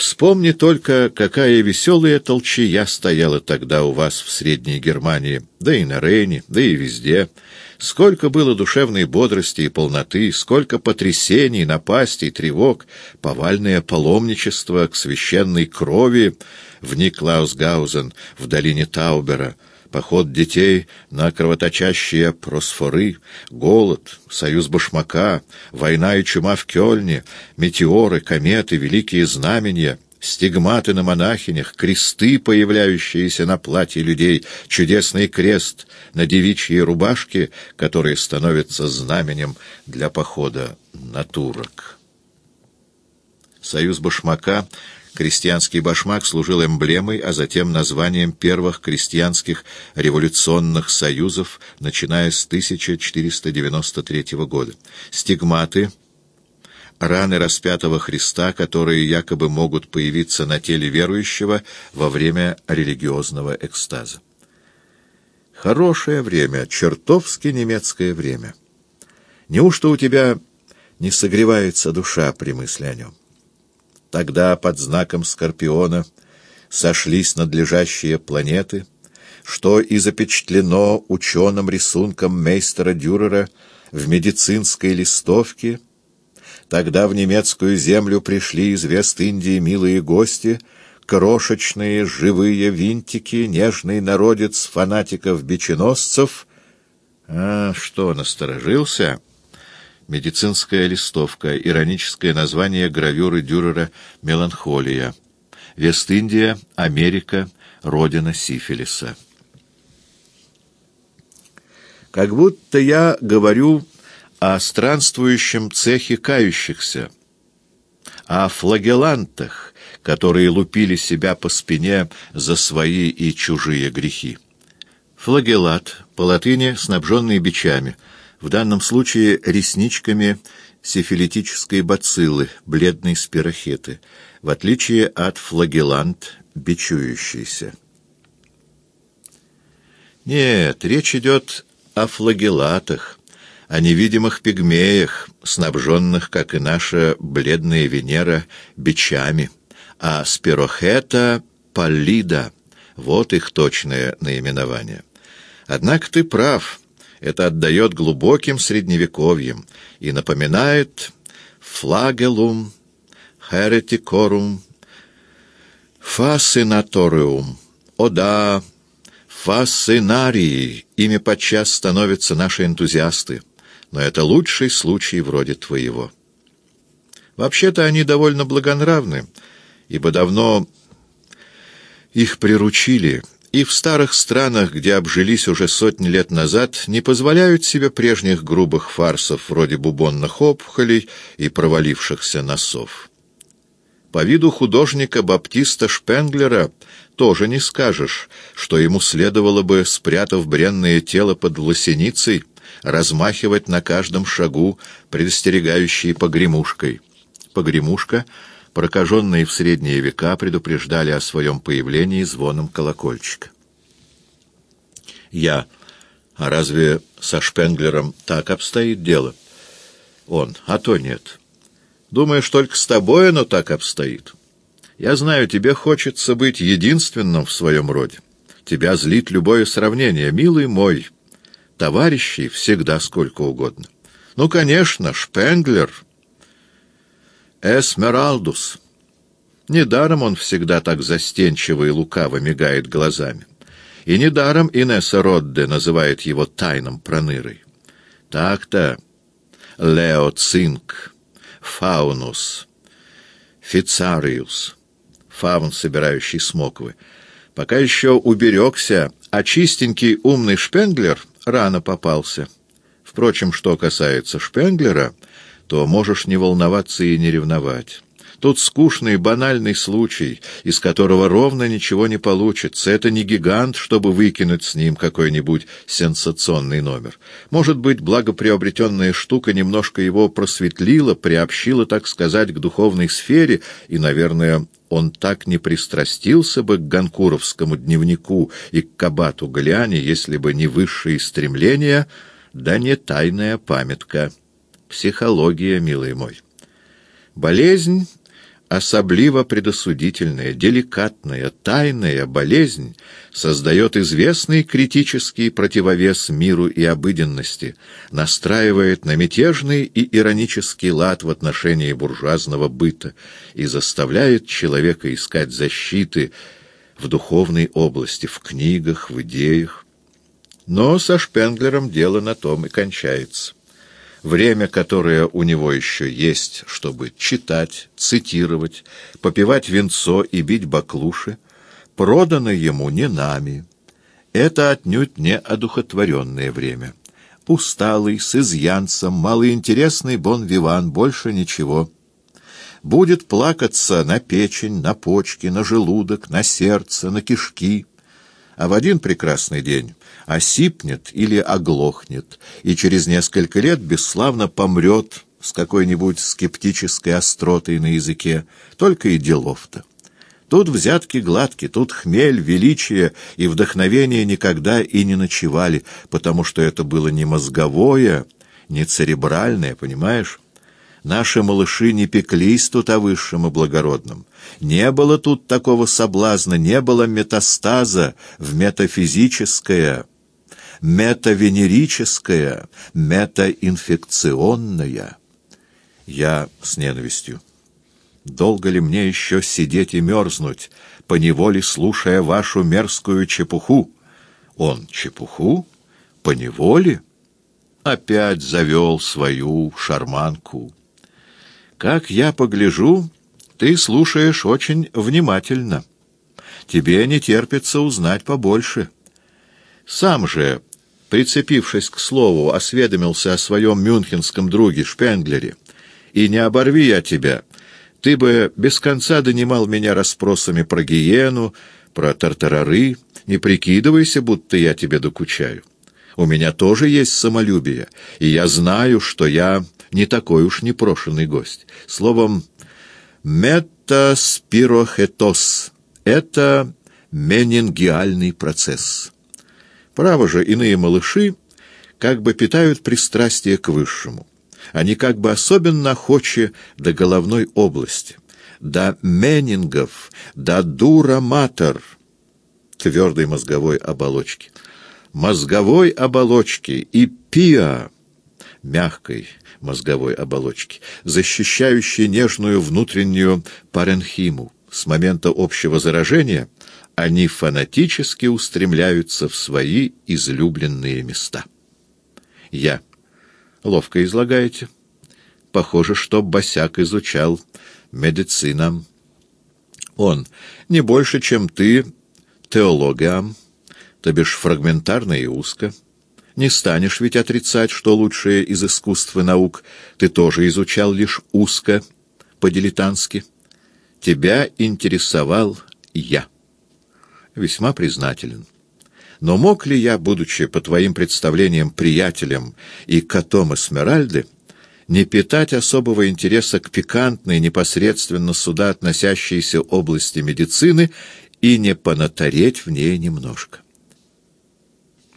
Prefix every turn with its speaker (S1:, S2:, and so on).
S1: Вспомни только, какая веселая толчья стояла тогда у вас в Средней Германии, да и на Рейне, да и везде. Сколько было душевной бодрости и полноты, сколько потрясений, напастей, тревог, повальное паломничество к священной крови в Никлаусгаузен, в долине Таубера — поход детей на кровоточащие просфоры, голод, союз башмака, война и чума в Кёльне, метеоры, кометы, великие знамения — стигматы на монахинях, кресты, появляющиеся на платье людей, чудесный крест на девичьей рубашке, который становится знаменем для похода на турок. Союз башмака крестьянский башмак служил эмблемой, а затем названием первых крестьянских революционных союзов, начиная с 1493 года. Стигматы — раны распятого Христа, которые якобы могут появиться на теле верующего во время религиозного экстаза. Хорошее время, чертовски немецкое время. Неужто у тебя не согревается душа при мысли о нем? Тогда под знаком Скорпиона сошлись надлежащие планеты, что и запечатлено ученым рисунком мейстера Дюрера в медицинской листовке. Тогда в немецкую землю пришли из Вест-Индии милые гости, крошечные живые винтики, нежный народец фанатиков-биченосцев. А что, насторожился? Медицинская листовка. Ироническое название гравюры Дюрера «Меланхолия». Вест-Индия, Америка, родина сифилиса. Как будто я говорю о странствующем цехе кающихся, о флагелантах, которые лупили себя по спине за свои и чужие грехи. Флагелат, по латыни снабженный бичами — в данном случае ресничками сифилитической бациллы, бледной спирохеты, в отличие от флагелант, бичующийся. Нет, речь идет о флагелатах, о невидимых пигмеях, снабженных, как и наша бледная Венера, бичами, а спирохета паллида — вот их точное наименование. Однако ты прав — это отдает глубоким средневековьем и напоминает флагелум, hereticоrum, фасцинаториум. О да, фасцинарии, ими подчас становятся наши энтузиасты, но это лучший случай вроде твоего. Вообще-то они довольно благонравны, ибо давно их приручили — и в старых странах, где обжились уже сотни лет назад, не позволяют себе прежних грубых фарсов вроде бубонных опухолей и провалившихся носов. По виду художника Баптиста Шпенглера тоже не скажешь, что ему следовало бы, спрятав бренное тело под лосеницей, размахивать на каждом шагу предостерегающей погремушкой. Погремушка — прокаженные в средние века предупреждали о своем появлении звоном колокольчика. Я. А разве со Шпенглером так обстоит дело? Он. А то нет. Думаешь, только с тобой оно так обстоит? Я знаю, тебе хочется быть единственным в своем роде. Тебя злит любое сравнение, милый мой. Товарищей всегда сколько угодно. Ну, конечно, Шпенглер Эсмералдус. Недаром он всегда так застенчиво и лукаво мигает глазами. И недаром Инесса Родде называет его тайным пронырой. Так-то Лео Цинк, Фаунус, Фицариус, фаун, собирающий смоквы, пока еще уберегся, а чистенький умный Шпенглер рано попался. Впрочем, что касается Шпенглера — то можешь не волноваться и не ревновать. Тут скучный, банальный случай, из которого ровно ничего не получится. Это не гигант, чтобы выкинуть с ним какой-нибудь сенсационный номер. Может быть, благоприобретенная штука немножко его просветлила, приобщила, так сказать, к духовной сфере, и, наверное, он так не пристрастился бы к ганкуровскому дневнику и к кабату Галиане, если бы не высшие стремления, да не тайная памятка. Психология, милый мой. Болезнь особливо предосудительная, деликатная, тайная болезнь создает известный критический противовес миру и обыденности, настраивает на мятежный и иронический лад в отношении буржуазного быта и заставляет человека искать защиты в духовной области, в книгах, в идеях. Но со Шпенглером дело на том и кончается время, которое у него еще есть, чтобы читать, цитировать, попивать венцо и бить баклуши, продано ему не нами. Это отнюдь не одухотворенное время. Усталый, с изъянцем, малоинтересный бон-виван, больше ничего. Будет плакаться на печень, на почки, на желудок, на сердце, на кишки. А в один прекрасный день осипнет или оглохнет, и через несколько лет бесславно помрет с какой-нибудь скептической остротой на языке, только и делов-то. Тут взятки гладкие, тут хмель, величие и вдохновение никогда и не ночевали, потому что это было не мозговое, не церебральное, понимаешь? Наши малыши не пеклись тут о высшем и благородном. Не было тут такого соблазна, не было метастаза в метафизическое, метавенерическое, метаинфекционное. Я с ненавистью. Долго ли мне еще сидеть и мерзнуть, поневоле слушая вашу мерзкую чепуху? Он чепуху? Поневоле? Опять завел свою шарманку. Как я погляжу, ты слушаешь очень внимательно. Тебе не терпится узнать побольше. Сам же, прицепившись к слову, осведомился о своем мюнхенском друге Шпенглере. И не оборви я тебя, ты бы без конца донимал меня расспросами про гиену, про тартарары, не прикидывайся, будто я тебе докучаю. У меня тоже есть самолюбие, и я знаю, что я не такой уж непрошенный гость. Словом, метаспирохетос — это менингиальный процесс. Право же, иные малыши как бы питают пристрастие к высшему. Они как бы особенно охочи до головной области, до менингов, до дура-матер, твердой мозговой оболочки, мозговой оболочки и пиа, мягкой, мозговой оболочки, защищающей нежную внутреннюю паренхиму. С момента общего заражения они фанатически устремляются в свои излюбленные места. Я. Ловко излагаете. Похоже, что Босяк изучал медицинам. Он. Не больше, чем ты, теологам, то бишь фрагментарно и узко. Не станешь ведь отрицать, что лучшее из искусств и наук ты тоже изучал лишь узко, по-дилетантски. Тебя интересовал я. Весьма признателен. Но мог ли я, будучи, по твоим представлениям, приятелем и котом Эсмеральды, не питать особого интереса к пикантной, непосредственно сюда относящейся области медицины и не понатареть в ней немножко?